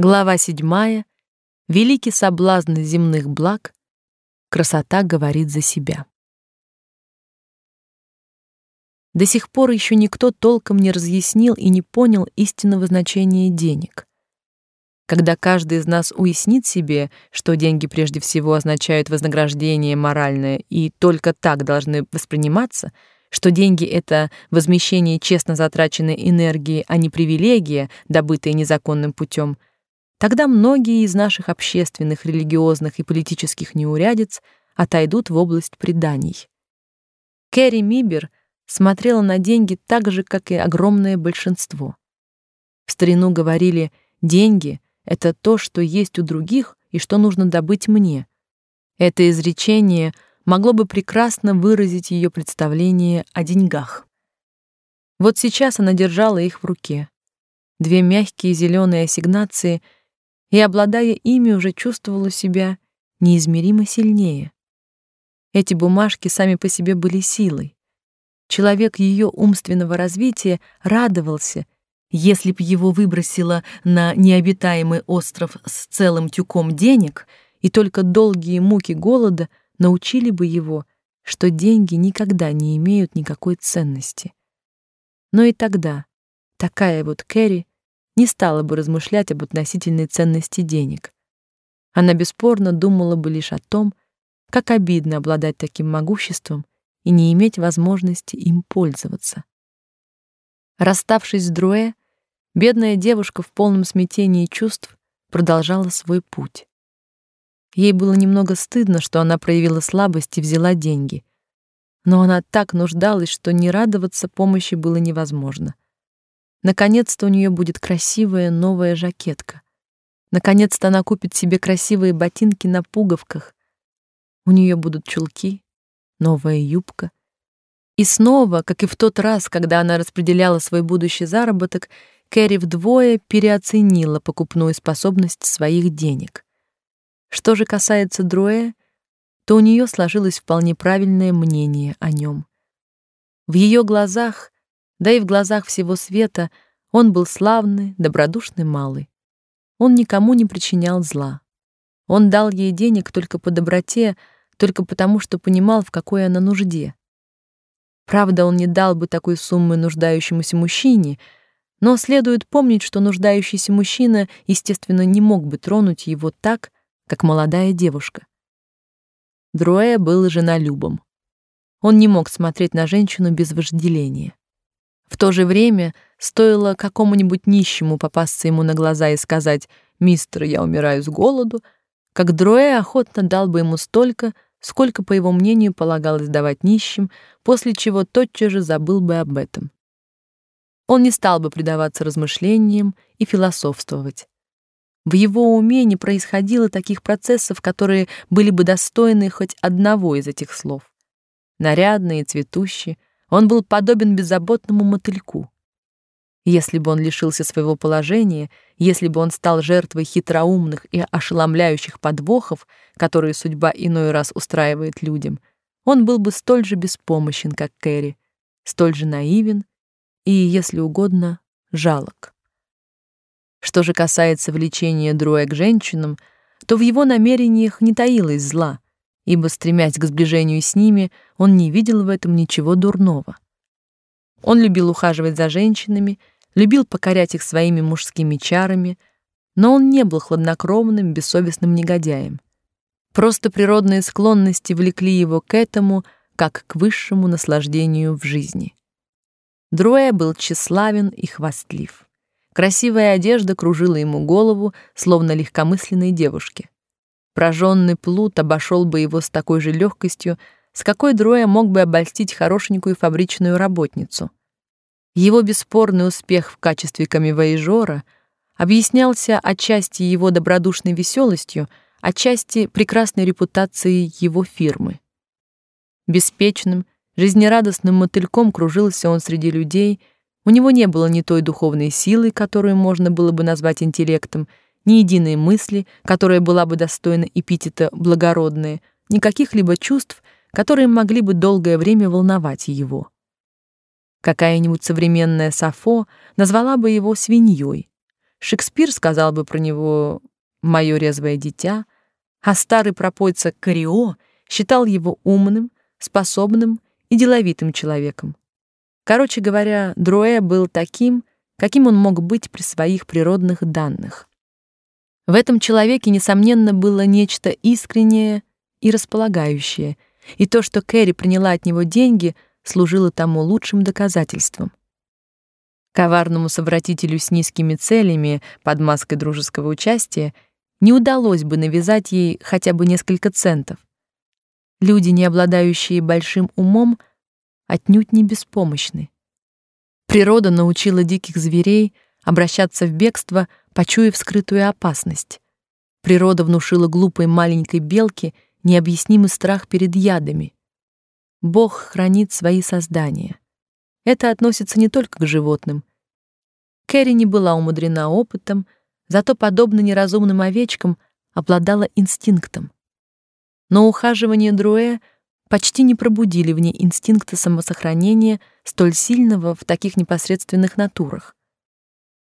Глава седьмая. Великий соблазн земных благ. Красота говорит за себя. До сих пор еще никто толком не разъяснил и не понял истинного значения денег. Когда каждый из нас уяснит себе, что деньги прежде всего означают вознаграждение моральное и только так должны восприниматься, что деньги это возмещение честно затраченной энергии, а не привилегия, добытая незаконным путем, Тогда многие из наших общественных, религиозных и политических неурядиц отойдут в область преданий. Кэрри Мибер смотрела на деньги так же, как и огромное большинство. В старину говорили: "Деньги это то, что есть у других и что нужно добыть мне". Это изречение могло бы прекрасно выразить ее представление о деньгах. Вот сейчас она держала их в руке. Две мягкие зеленые ассигнации — и, обладая ими, уже чувствовала себя неизмеримо сильнее. Эти бумажки сами по себе были силой. Человек ее умственного развития радовался, если б его выбросило на необитаемый остров с целым тюком денег, и только долгие муки голода научили бы его, что деньги никогда не имеют никакой ценности. Но и тогда такая вот Кэрри не стала бы размышлять об относительной ценности денег. Она бесспорно думала бы лишь о том, как обидно обладать таким могуществом и не иметь возможности им пользоваться. Расставшись с Друэ, бедная девушка в полном смятении чувств продолжала свой путь. Ей было немного стыдно, что она проявила слабость и взяла деньги. Но она так нуждалась, что не радоваться помощи было невозможно. Наконец-то у нее будет красивая новая жакетка. Наконец-то она купит себе красивые ботинки на пуговках. У нее будут чулки, новая юбка. И снова, как и в тот раз, когда она распределяла свой будущий заработок, Кэрри вдвое переоценила покупную способность своих денег. Что же касается Друэ, то у нее сложилось вполне правильное мнение о нем. В ее глазах да и в глазах всего света он был славный, добродушный малый. Он никому не причинял зла. Он дал ей денег только по доброте, только потому, что понимал, в какой она нужде. Правда, он не дал бы такой суммы нуждающемуся мужчине, но следует помнить, что нуждающийся мужчина, естественно, не мог бы тронуть его так, как молодая девушка. Дроэ был женолюбом. Он не мог смотреть на женщину без вожделения. В то же время стоило какому-нибудь нищему попасться ему на глаза и сказать «Мистер, я умираю с голоду», как Дроэ охотно дал бы ему столько, сколько, по его мнению, полагалось давать нищим, после чего тотчас же забыл бы об этом. Он не стал бы предаваться размышлениям и философствовать. В его уме не происходило таких процессов, которые были бы достойны хоть одного из этих слов. Нарядные, цветущие, он был подобен беззаботному мотыльку. Если бы он лишился своего положения, если бы он стал жертвой хитроумных и ошеломляющих подвохов, которые судьба иной раз устраивает людям, он был бы столь же беспомощен, как Кэрри, столь же наивен и, если угодно, жалок. Что же касается влечения Друэ к женщинам, то в его намерениях не таилось зла — ибо, стремясь к сближению с ними, он не видел в этом ничего дурного. Он любил ухаживать за женщинами, любил покорять их своими мужскими чарами, но он не был хладнокровным, бессовестным негодяем. Просто природные склонности влекли его к этому, как к высшему наслаждению в жизни. Друэ был тщеславен и хвастлив. Красивая одежда кружила ему голову, словно легкомысленной девушке. Прожженный плут обошел бы его с такой же легкостью, с какой Дроя мог бы обольстить хорошенькую фабричную работницу. Его бесспорный успех в качестве камевояжера объяснялся отчасти его добродушной веселостью, отчасти прекрасной репутацией его фирмы. Беспечным, жизнерадостным мотыльком кружился он среди людей, у него не было ни той духовной силы, которую можно было бы назвать интеллектом, ни единой мысли, которая была бы достойна эпитета благородные, ни каких-либо чувств, которые могли бы долгое время волновать его. Какая-нибудь современная Сафо назвала бы его свиньей. Шекспир сказал бы про него «моё резвое дитя», а старый пропойца Карио считал его умным, способным и деловитым человеком. Короче говоря, Друэ был таким, каким он мог быть при своих природных данных. В этом человеке, несомненно, было нечто искреннее и располагающее, и то, что Кэрри приняла от него деньги, служило тому лучшим доказательством. Коварному совратителю с низкими целями под маской дружеского участия не удалось бы навязать ей хотя бы несколько центов. Люди, не обладающие большим умом, отнюдь не беспомощны. Природа научила диких зверей обращаться в бегство, почуяв скрытую опасность. Природа внушила глупой маленькой белке необъяснимый страх перед ядами. Бог хранит свои создания. Это относится не только к животным. Кэрри не была умудрена опытом, зато, подобно неразумным овечкам, обладала инстинктом. Но ухаживание Друэ почти не пробудили в ней инстинкта самосохранения, столь сильного в таких непосредственных натурах.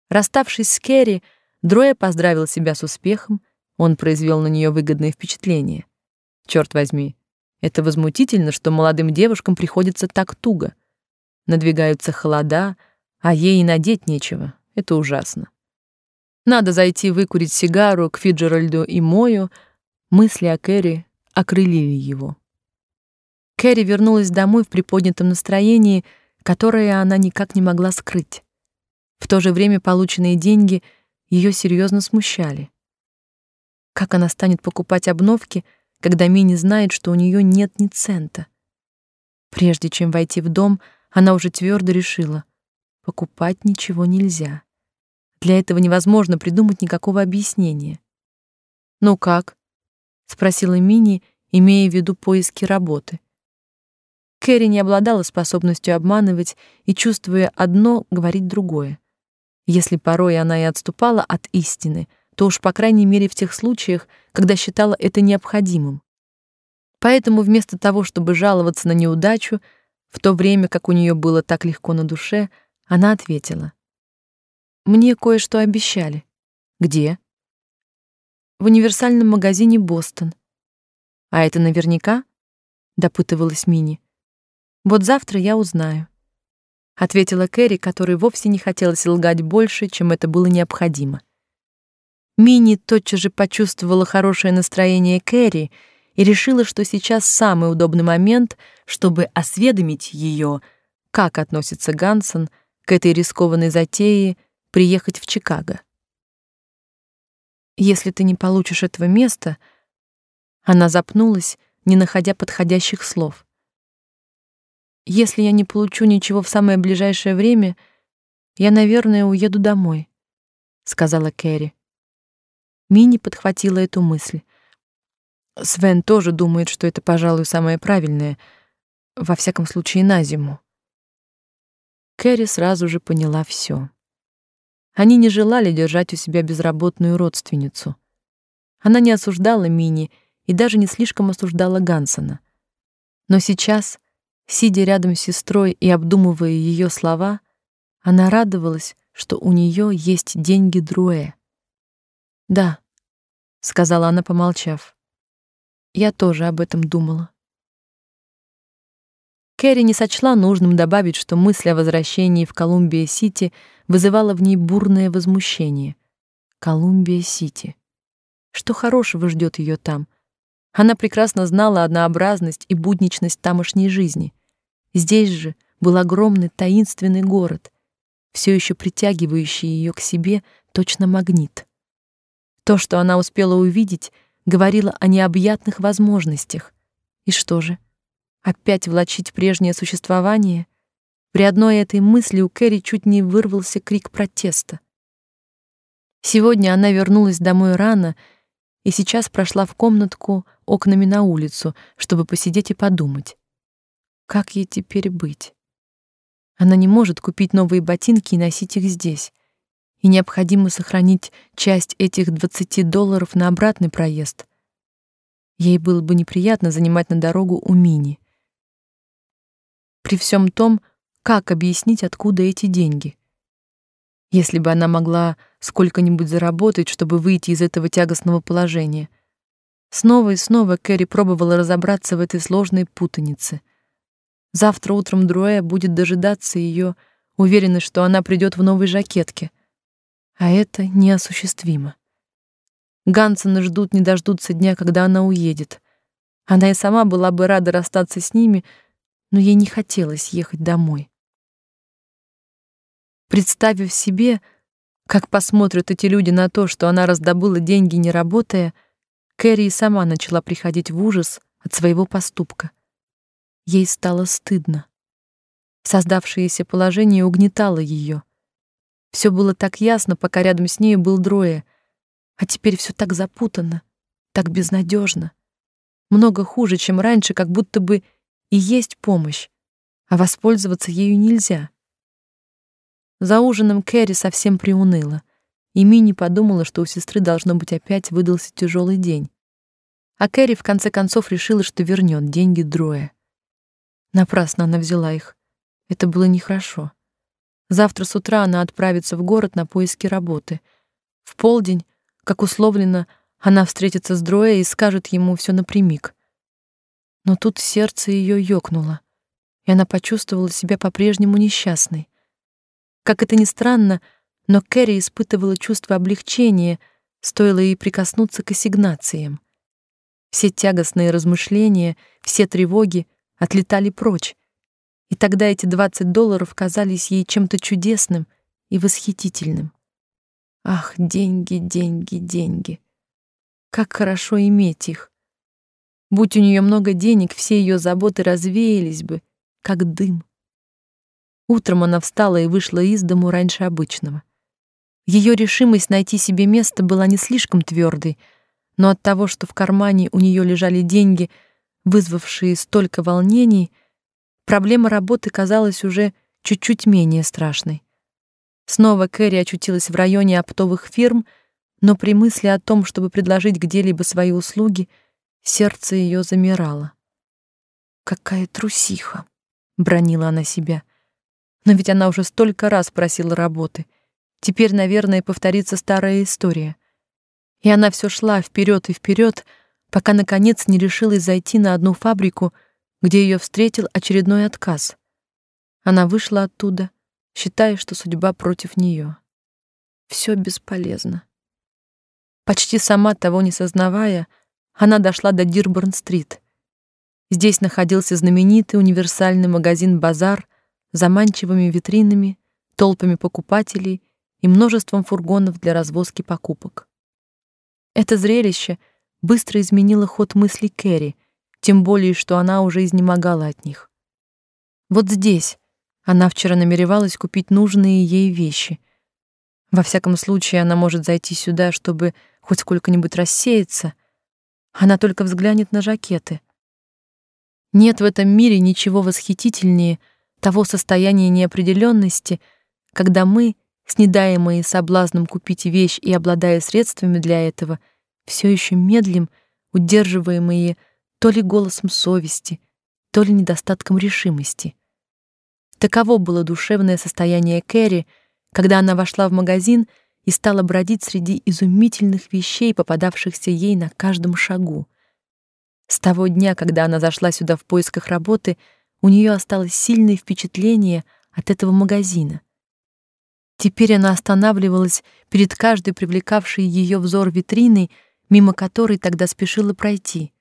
Расставшись с Кэрри, Друэ поздравил себя с успехом, он произвел на нее выгодное впечатление. Черт возьми, это возмутительно, что молодым девушкам приходится так туго — Надвигаются холода, а ей и надеть нечего. Это ужасно. Надо зайти выкурить сигару к Фиджеральду и Мою. Мысли о Кэрри окрылили его. Кэрри вернулась домой в приподнятом настроении, которое она никак не могла скрыть. В то же время полученные деньги ее серьезно смущали. Как она станет покупать обновки, когда Мини знает, что у нее нет ни цента? Прежде чем войти в дом, она уже твердо решила: покупать ничего нельзя. Для этого невозможно придумать никакого объяснения. "Ну как?" спросила Мини, имея в виду поиски работы. Кэрри не обладала способностью обманывать и, чувствуя одно, говорить другое. Если порой она и отступала от истины, то уж по крайней мере в тех случаях, когда считала это необходимым. Поэтому вместо того, чтобы жаловаться на неудачу, в то время как у нее было так легко на душе, она ответила: "Мне кое-что обещали. Где?" "В универсальном магазине Бостон". "А это наверняка?" допытывалась Мини. "Вот завтра я узнаю", ответила Кэрри, которой вовсе не хотелось лгать больше, чем это было необходимо. Мини тотчас же почувствовала хорошее настроение Кэрри и решила, что сейчас самый удобный момент, чтобы осведомить ее, как относится Гансон к этой рискованной затее приехать в Чикаго. Если ты не получишь этого места, она запнулась, не находя подходящих слов. Если я не получу ничего в самое ближайшее время, я, наверное, уеду домой, сказала Кэрри. Мини подхватила эту мысль. Свен тоже думает, что это, пожалуй, самое правильное, во всяком случае, на зиму. Кэрри сразу же поняла все. Они не желали держать у себя безработную родственницу. Она не осуждала Мини и даже не слишком осуждала Гансона. Но сейчас, сидя рядом с сестрой и обдумывая ее слова, она радовалась, что у нее есть деньги Друэ. "Да", сказала она, помолчав. Я тоже об этом думала. Кэрри не сочла нужным добавить, что мысль о возвращении в Колумбия-Сити вызывала в ней бурное возмущение. Колумбия-Сити. Что хорошего ждет ее там? Она прекрасно знала однообразность и будничность тамошней жизни. Здесь же был огромный таинственный город, все еще притягивающий ее к себе точно магнит. То, что она успела увидеть, говорила о необъятных возможностях. И что же? Опять влачить прежнее существование? При одной этой мысли у Кэрри чуть не вырвался крик протеста. Сегодня она вернулась домой рано и сейчас прошла в комнатку окнами на улицу, чтобы посидеть и подумать. Как ей теперь быть? Она не может купить новые ботинки и носить их здесь и необходимо сохранить часть этих 20 долларов на обратный проезд. Ей было бы неприятно занимать на дорогу у Мини. При всем том, как объяснить, откуда эти деньги? Если бы она могла сколько-нибудь заработать, чтобы выйти из этого тягостного положения. Снова и снова Кэрри пробовала разобраться в этой сложной путанице. Завтра утром Друэ будет дожидаться ее, уверенный, что она придет в новой жакетке. А это неосуществимо. Гансены ждут не дождутся дня, когда она уедет. Она и сама была бы рада расстаться с ними, но ей не хотелось ехать домой. Представив себе, как посмотрят эти люди на то, что она раздобыла деньги, не работая, Кэрри и сама начала приходить в ужас от своего поступка. Ей стало стыдно. Создавшееся положение угнетало ее. Все было так ясно, пока рядом с ней был Дроя, а теперь все так запутанно, так безнадежно. Много хуже, чем раньше, как будто бы и есть помощь, а воспользоваться ею нельзя. За ужином Кэрри совсем приуныла, и Мини подумала, что у сестры должно быть опять выдался тяжелый день. А Кэрри в конце концов решила, что вернет деньги Дроя. Напрасно она взяла их. Это было нехорошо. Завтра с утра она отправится в город на поиски работы. В полдень, как условлено, она встретится с Дроя и скажет ему все напрямик. Но тут сердце ее ёкнуло, и она почувствовала себя по-прежнему несчастной. Как это ни странно, но Кэрри испытывала чувство облегчения, стоило ей прикоснуться к ассигнациям. Все тягостные размышления, все тревоги отлетали прочь, и тогда эти 20 долларов казались ей чем-то чудесным и восхитительным. Ах, деньги, деньги, деньги. Как хорошо иметь их. Будь у нее много денег, все ее заботы развеялись бы, как дым. Утром она встала и вышла из дому раньше обычного. Ее решимость найти себе место была не слишком твердой, но от того, что в кармане у нее лежали деньги, вызвавшие столько волнений, проблема работы казалась уже чуть-чуть менее страшной. Снова Кэрри очутилась в районе оптовых фирм, но при мысли о том, чтобы предложить где-либо свои услуги, сердце ее замирало. Какая трусиха, бронила она себя. Но ведь она уже столько раз просила работы. Теперь, наверное, повторится старая история. И она все шла вперед и вперед, пока наконец не решилась зайти на одну фабрику, где ее встретил очередной отказ. Она вышла оттуда, считая, что судьба против нее. Все бесполезно. Почти сама того не сознавая, она дошла до Дирборн-стрит. Здесь находился знаменитый универсальный магазин «Базар», заманчивыми витринами, толпами покупателей и множеством фургонов для развозки покупок. Это зрелище быстро изменило ход мыслей Кэрри, тем более что она уже изнемогала от них. Вот здесь она вчера намеревалась купить нужные ей вещи. Во всяком случае, она может зайти сюда, чтобы хоть сколько-нибудь рассеяться. Она только взглянет на жакеты. Нет в этом мире ничего восхитительнее — того состояния неопределенности, когда мы, снедаемые соблазном купить вещь и обладая средствами для этого, все еще медлим, удерживаемые то ли голосом совести, то ли недостатком решимости. Таково было душевное состояние Кэрри, когда она вошла в магазин и стала бродить среди изумительных вещей, попадавшихся ей на каждом шагу. С того дня, когда она зашла сюда в поисках работы, у нее осталось сильное впечатление от этого магазина. Теперь она останавливалась перед каждой привлекавшей ее взор витриной, мимо которой тогда спешила пройти.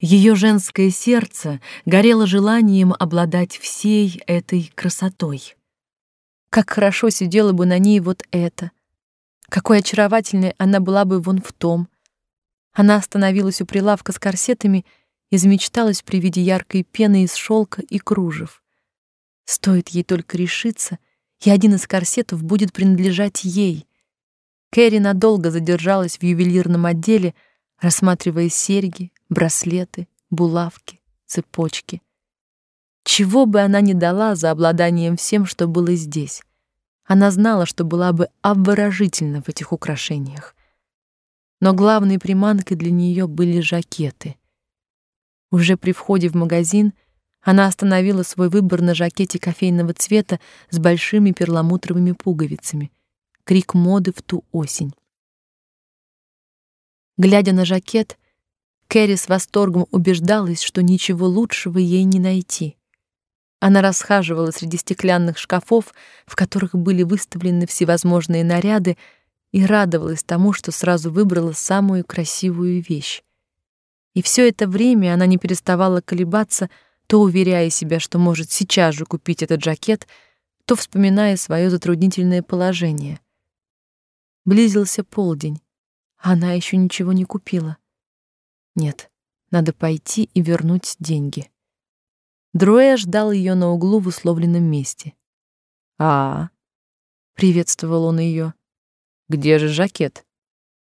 Ее женское сердце горело желанием обладать всей этой красотой. Как хорошо сидело бы на ней вот это. Какой очаровательной она была бы вон в том. Она остановилась у прилавка с корсетами и замечталась при виде яркой пены из шелка и кружев. Стоит ей только решиться, и один из корсетов будет принадлежать ей. Кэрри надолго задержалась в ювелирном отделе, рассматривая серьги, браслеты, булавки, цепочки. Чего бы она ни дала за обладанием всем, что было здесь. Она знала, что была бы обворожительна в этих украшениях. Но главной приманкой для нее были жакеты — уже при входе в магазин она остановила свой выбор на жакете кофейного цвета с большими перламутровыми пуговицами, крик моды в ту осень. Глядя на жакет, Кэрри с восторгом убеждалась, что ничего лучшего ей не найти. Она расхаживала среди стеклянных шкафов, в которых были выставлены всевозможные наряды, и радовалась тому, что сразу выбрала самую красивую вещь. И все это время она не переставала колебаться, то уверяя себя, что может сейчас же купить этот жакет, то вспоминая свое затруднительное положение. Близился полдень, она еще ничего не купила. Нет, надо пойти и вернуть деньги. Дроя ждал ее на углу в условленном месте. А, -а, -а приветствовал он ее. Где же жакет?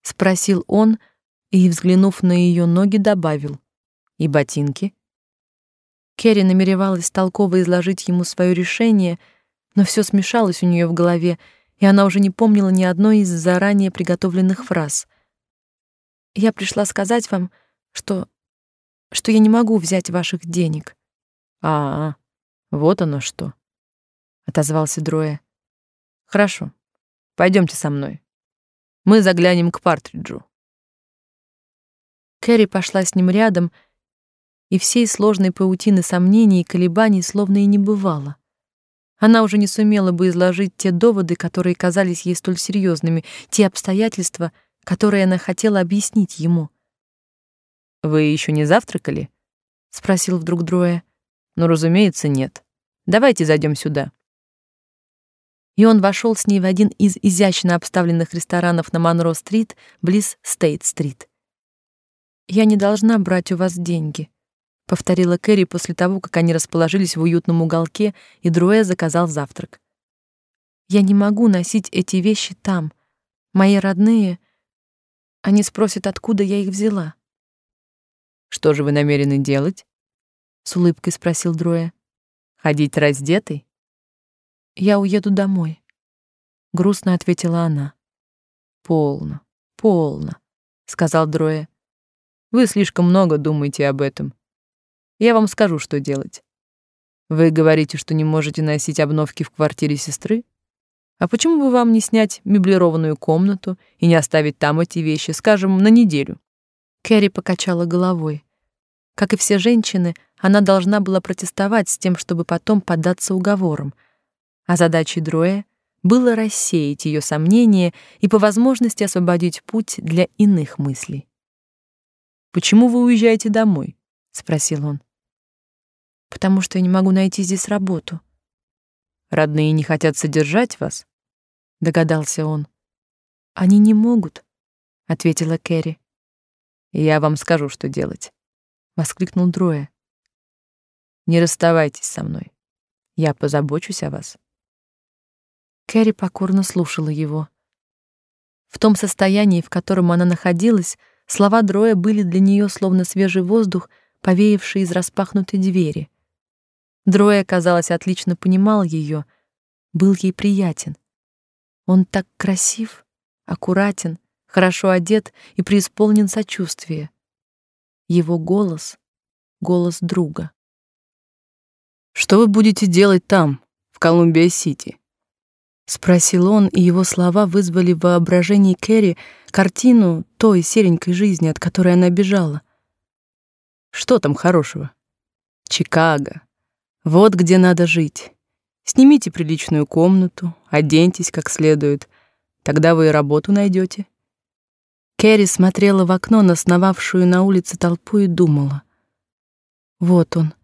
спросил он и, взглянув на ее ноги, добавил: и ботинки. Керри намеревалась толково изложить ему свое решение, но все смешалось у нее в голове, и она уже не помнила ни одной из заранее приготовленных фраз. Я пришла сказать вам, что что я не могу взять ваших денег. А, -а вот оно что, отозвался Дроя. Хорошо. Пойдемте со мной. Мы заглянем к Партриджу. Кэрри пошла с ним рядом, и всей сложной паутины сомнений и колебаний словно и не бывало. Она уже не сумела бы изложить те доводы, которые казались ей столь серьезными, те обстоятельства, которые она хотела объяснить ему. «Вы еще не завтракали?» — спросил вдруг Дроя. «Ну, разумеется, нет. Давайте зайдем сюда» и он вошел с ней в один из изящно обставленных ресторанов на Монро-стрит, близ Стейт-стрит. «Я не должна брать у вас деньги», — повторила Кэрри после того, как они расположились в уютном уголке, и Друэ заказал завтрак. «Я не могу носить эти вещи там. Мои родные... Они спросят, откуда я их взяла». «Что же вы намерены делать?» — с улыбкой спросил Друэ. «Ходить раздетой?» Я уеду домой, грустно ответила она. Полно, полно, сказал Дроя. Вы слишком много думаете об этом. Я вам скажу, что делать. Вы говорите, что не можете носить обновки в квартире сестры? А почему бы вам не снять меблированную комнату и не оставить там эти вещи, скажем, на неделю? Кэрри покачала головой. Как и все женщины, она должна была протестовать с тем, чтобы потом поддаться уговорам, а задачей Дроя было рассеять ее сомнения и по возможности освободить путь для иных мыслей. «Почему вы уезжаете домой?» — спросил он. «Потому что я не могу найти здесь работу». «Родные не хотят содержать вас?» — догадался он. «Они не могут», — ответила Кэрри. «Я вам скажу, что делать», — воскликнул Дроя. «Не расставайтесь со мной. Я позабочусь о вас». Кэрри покорно слушала его. В том состоянии, в котором она находилась, слова Дроя были для нее словно свежий воздух, повеявший из распахнутой двери. Дроя, казалось, отлично понимал ее, был ей приятен. Он так красив, аккуратен, хорошо одет и преисполнен сочувствия. Его голос — голос друга. «Что вы будете делать там, в Колумбия-Сити?» спросил он, и его слова вызвали в воображении Кэрри картину той серенькой жизни, от которой она бежала. Что там хорошего? Чикаго. Вот где надо жить. Снимите приличную комнату, оденьтесь как следует, тогда вы и работу найдете. Кэрри смотрела в окно на сновавшую на улице толпу и думала: вот он,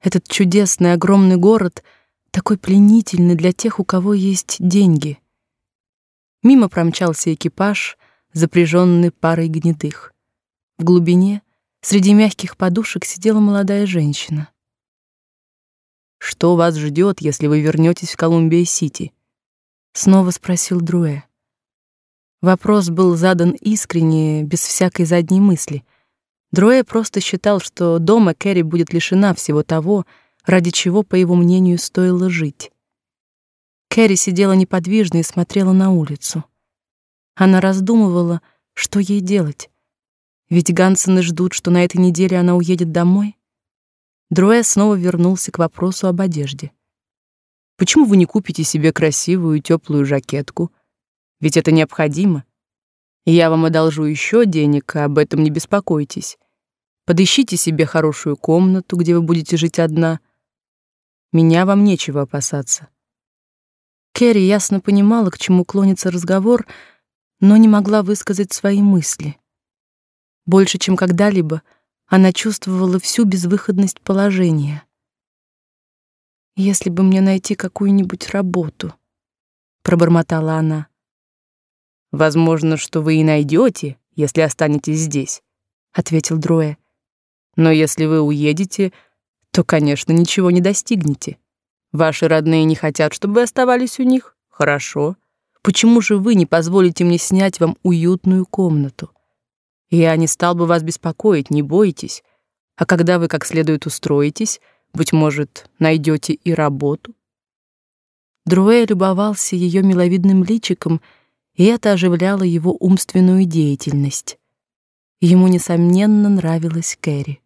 этот чудесный огромный город — такой пленительный для тех, у кого есть деньги. Мимо промчался экипаж, запряженный парой гнедых. В глубине, среди мягких подушек, сидела молодая женщина. Что вас ждет, если вы вернетесь в Колумбия-Сити? снова спросил Друэ. Вопрос был задан искренне, без всякой задней мысли. Друэ просто считал, что дома Кэрри будет лишена всего того, ради чего, по его мнению, стоило жить. Кэрри сидела неподвижно и смотрела на улицу. Она раздумывала, что ей делать. Ведь Гансены ждут, что на этой неделе она уедет домой. Дроя снова вернулся к вопросу об одежде. Почему вы не купите себе красивую теплую жакетку? Ведь это необходимо. Я вам одолжу еще денег, об этом не беспокойтесь. Подыщите себе хорошую комнату, где вы будете жить одна. Меня вам нечего опасаться. Кэрри ясно понимала, к чему клонится разговор, но не могла высказать свои мысли. Больше, чем когда-либо, она чувствовала всю безвыходность положения. Если бы мне найти какую-нибудь работу, пробормотала она. Возможно, что вы и найдете, если останетесь здесь, ответил Дроя. Но если вы уедете, то, конечно, ничего не достигнете. Ваши родные не хотят, чтобы вы оставались у них? Хорошо. Почему же вы не позволите мне снять вам уютную комнату? Я не стал бы вас беспокоить, не бойтесь. А когда вы как следует устроитесь, быть может, найдете и работу. Друэ любовался ее миловидным личиком, и это оживляло его умственную деятельность. Ему несомненно нравилась Кэрри.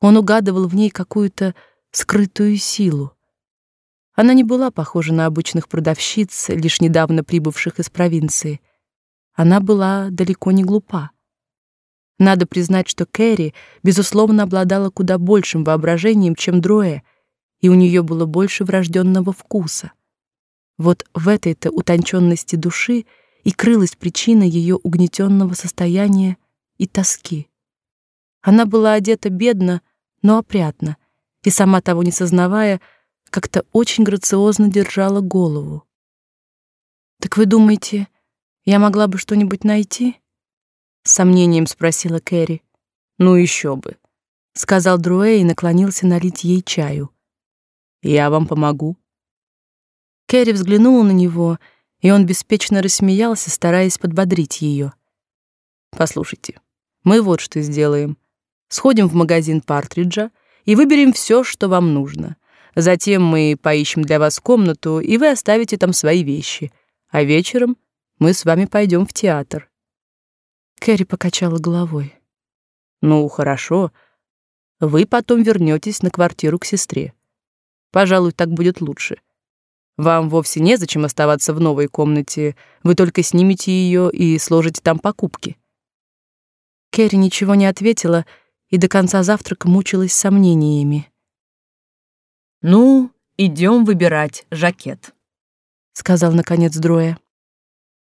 Он угадывал в ней какую-то скрытую силу. Она не была похожа на обычных продавщиц, лишь недавно прибывших из провинции. Она была далеко не глупа. Надо признать, что Кэрри, безусловно, обладала куда большим воображением, чем Дроэ, и у нее было больше врожденного вкуса. Вот в этой-то утонченности души и крылась причина ее угнетенного состояния и тоски. Она была одета бедно, но опрятно, и сама того не сознавая, как-то очень грациозно держала голову. Так вы думаете, я могла бы что-нибудь найти? С сомнением спросила Кэрри. Ну еще бы, сказал Друэй и наклонился налить ей чаю. Я вам помогу. Кэрри взглянула на него, и он беспечно рассмеялся, стараясь подбодрить ее. Послушайте, мы вот что сделаем. Сходим в магазин Партриджа и выберем все, что вам нужно. Затем мы поищем для вас комнату, и вы оставите там свои вещи. А вечером мы с вами пойдем в театр. Кэрри покачала головой. Ну, хорошо. Вы потом вернетесь на квартиру к сестре. Пожалуй, так будет лучше. Вам вовсе не зачем оставаться в новой комнате. Вы только снимете ее и сложите там покупки. Кэрри ничего не ответила, и до конца завтрака мучилась сомнениями. «Ну, идем выбирать жакет», — сказал наконец Дроя.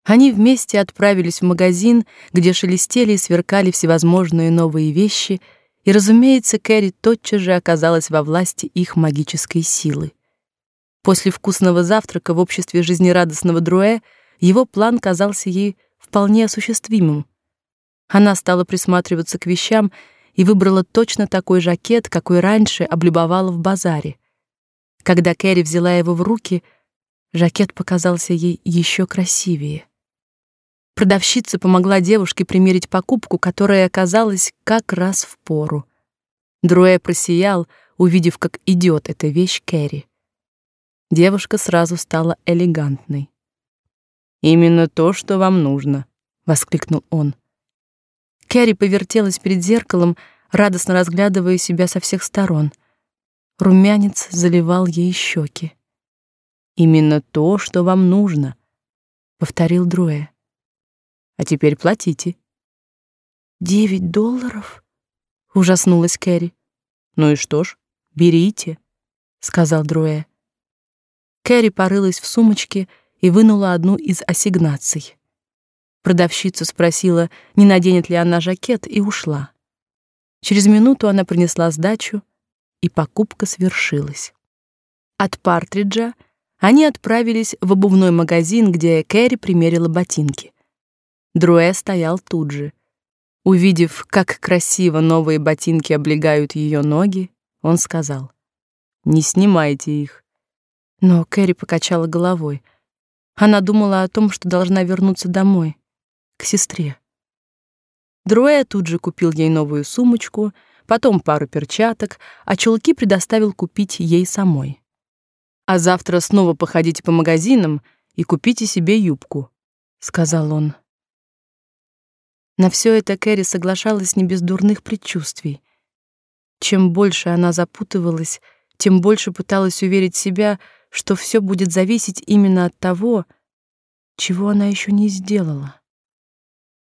Они вместе отправились в магазин, где шелестели и сверкали всевозможные новые вещи, и, разумеется, Кэрри тотчас же оказалась во власти их магической силы. После вкусного завтрака в обществе жизнерадостного Дроя его план казался ей вполне осуществимым. Она стала присматриваться к вещам и выбрала точно такой жакет, какой раньше облюбовала в базаре. Когда Кэрри взяла его в руки, жакет показался ей еще красивее. Продавщица помогла девушке примерить покупку, которая оказалась как раз в пору. Друэ просиял, увидев, как идет эта вещь Кэрри. Девушка сразу стала элегантной. «Именно то, что вам нужно», — воскликнул он. Кэрри повертелась перед зеркалом, радостно разглядывая себя со всех сторон. Румянец заливал ей щеки. «Именно то, что вам нужно», — повторил Друэ. «А теперь платите». «Девять долларов?» — ужаснулась Кэрри. «Ну и что ж, берите», — сказал Друэ. Кэрри порылась в сумочке и вынула одну из ассигнаций. Продавщица спросила, не наденет ли она жакет, и ушла. Через минуту она принесла сдачу, и покупка свершилась. От Партриджа они отправились в обувной магазин, где Кэрри примерила ботинки. Друэ стоял тут же. Увидев, как красиво новые ботинки облегают ее ноги, он сказал: "Не снимайте их". Но Кэрри покачала головой. Она думала о том, что должна вернуться домой к сестре. Друэ тут же купил ей новую сумочку, потом пару перчаток, а чулки предоставил купить ей самой. А завтра снова походите по магазинам и купите себе юбку, сказал он. На все это Кэрри соглашалась не без дурных предчувствий. Чем больше она запутывалась, тем больше пыталась уверить себя, что все будет зависеть именно от того, чего она еще не сделала.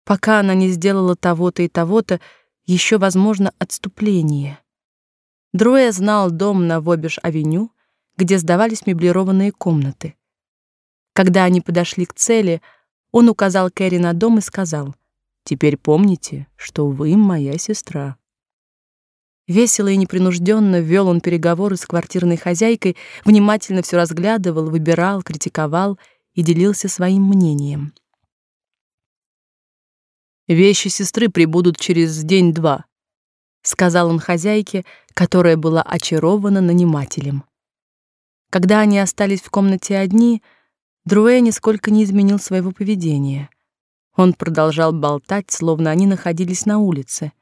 Пока она не сделала того-то и того-то, еще возможно отступление. Дроя знал дом на Вобиш-авеню, где сдавались меблированные комнаты. Когда они подошли к цели, он указал Кэрри на дом и сказал: "Теперь помните, что вы моя сестра". Весело и непринужденно вел он переговоры с квартирной хозяйкой, внимательно все разглядывал, выбирал, критиковал и делился своим мнением. Вещи сестры прибудут через день-два, сказал он хозяйке, которая была очарована нанимателем. Когда они остались в комнате одни, Друэ нисколько не изменил своего поведения. Он продолжал болтать, словно они находились на улице.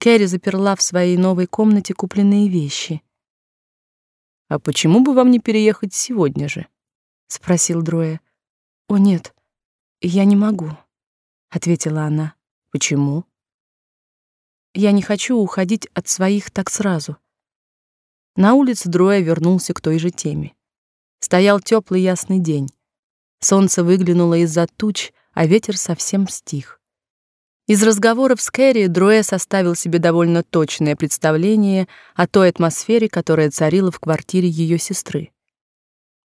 Кэрри заперла в своей новой комнате купленные вещи. А почему бы вам не переехать сегодня же? спросил Друэ. О нет, я не могу ответила она. Почему? Я не хочу уходить от своих так сразу. На улице Дроя вернулся к той же теме. Стоял теплый ясный день. Солнце выглянуло из-за туч, а ветер совсем стих. Из разговоров с Кэрри Дроя составил себе довольно точное представление о той атмосфере, которая царила в квартире ее сестры.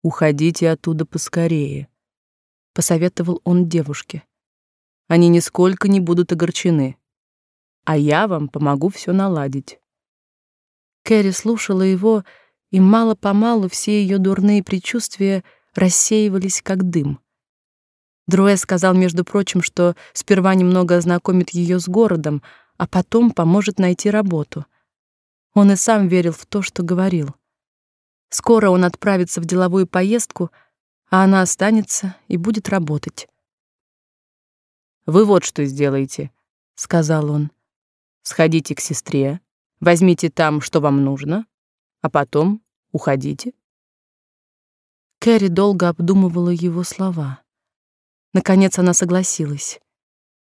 «Уходите оттуда поскорее», — посоветовал он девушке они нисколько не будут огорчены. А я вам помогу все наладить. Кэрри слушала его, и мало-помалу все ее дурные предчувствия рассеивались как дым. Друэ сказал, между прочим, что сперва немного ознакомит ее с городом, а потом поможет найти работу. Он и сам верил в то, что говорил. Скоро он отправится в деловую поездку, а она останется и будет работать. Вы вот что сделаете, сказал он. Сходите к сестре, возьмите там, что вам нужно, а потом уходите. Кэрри долго обдумывала его слова. Наконец она согласилась.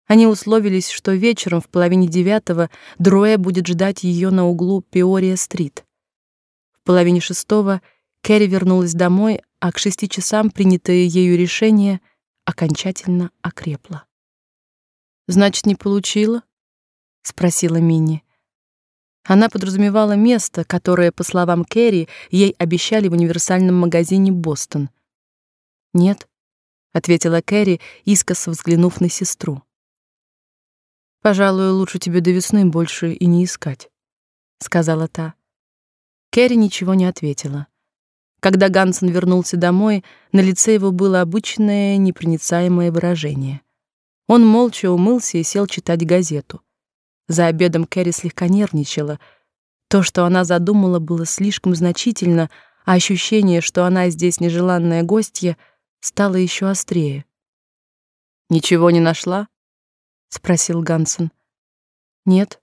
Они условились, что вечером в половине девятого Дроэ будет ждать ее на углу Пиория-стрит. В половине шестого Кэрри вернулась домой, а к шести часам принятое ею решение окончательно окрепло. Значит, не получила? спросила Минни. Она подразумевала место, которое, по словам Кэрри, ей обещали в универсальном магазине Бостон. Нет, ответила Кэрри, искоса взглянув на сестру. Пожалуй, лучше тебе до весны больше и не искать, сказала та. Кэрри ничего не ответила. Когда Гансен вернулся домой, на лице его было обычное непроницаемое выражение. Он молча умылся и сел читать газету. За обедом Кэрри слегка нервничала. То, что она задумала, было слишком значительно, а ощущение, что она здесь нежеланная гостья, стало еще острее. «Ничего не нашла?» — спросил Гансен. «Нет».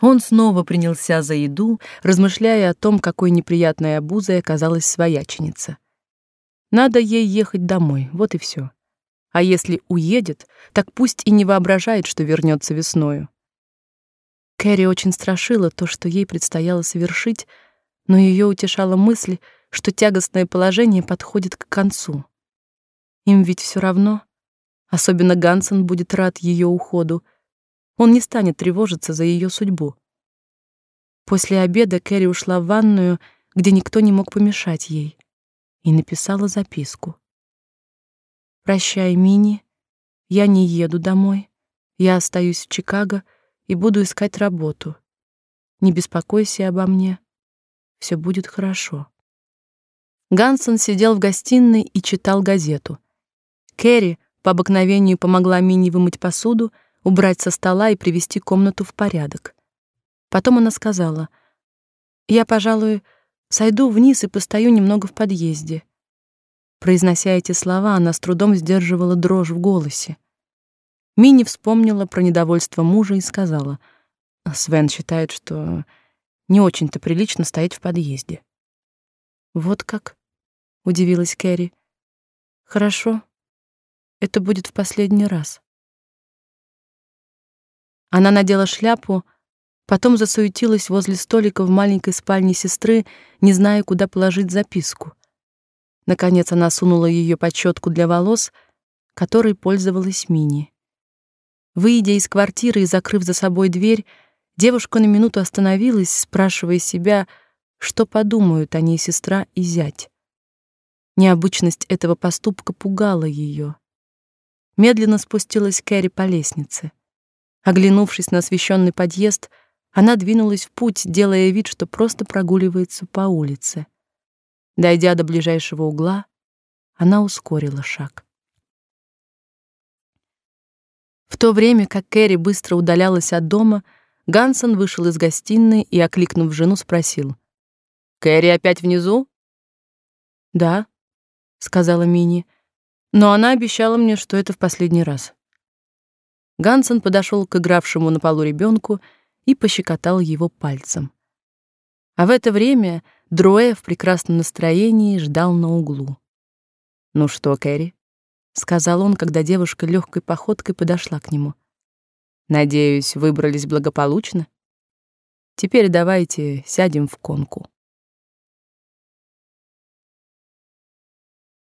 Он снова принялся за еду, размышляя о том, какой неприятной обузой оказалась свояченица. Надо ей ехать домой, вот и все. А если уедет, так пусть и не воображает, что вернется весною. Кэрри очень страшила то, что ей предстояло совершить, но ее утешала мысль, что тягостное положение подходит к концу. Им ведь все равно, особенно Гансен будет рад ее уходу. Он не станет тревожиться за ее судьбу. После обеда Кэрри ушла в ванную, где никто не мог помешать ей, и написала записку. Прощай, Мини. Я не еду домой. Я остаюсь в Чикаго и буду искать работу. Не беспокойся обо мне. Все будет хорошо. Гансон сидел в гостиной и читал газету. Кэрри по обыкновению помогла Мини вымыть посуду, убрать со стола и привести комнату в порядок. Потом она сказала: "Я, пожалуй, сойду вниз и постою немного в подъезде. Произнося эти слова, она с трудом сдерживала дрожь в голосе. Мини вспомнила про недовольство мужа и сказала: "Свен считает, что не очень-то прилично стоять в подъезде". Вот как? удивилась Кэрри. Хорошо. Это будет в последний раз. Она надела шляпу, потом засуетилась возле столика в маленькой спальне сестры, не зная, куда положить записку. Наконец она сунула ее под щетку для волос, которой пользовалась Мини. Выйдя из квартиры и закрыв за собой дверь, девушка на минуту остановилась, спрашивая себя, что подумают о ней сестра и зять. Необычность этого поступка пугала ее. Медленно спустилась Кэрри по лестнице. Оглянувшись на освещенный подъезд, она двинулась в путь, делая вид, что просто прогуливается по улице. Дойдя до ближайшего угла, она ускорила шаг. В то время, как Кэрри быстро удалялась от дома, Гансон вышел из гостиной и, окликнув жену, спросил: "Кэрри опять внизу?" "Да", сказала Мини. "Но она обещала мне, что это в последний раз". Гансон подошел к игравшему на полу ребенку и пощекотал его пальцем. А в это время Дроэ в прекрасном настроении ждал на углу. "Ну что, Кэрри?" сказал он, когда девушка легкой походкой подошла к нему. Надеюсь, выбрались благополучно. Теперь давайте сядем в конку.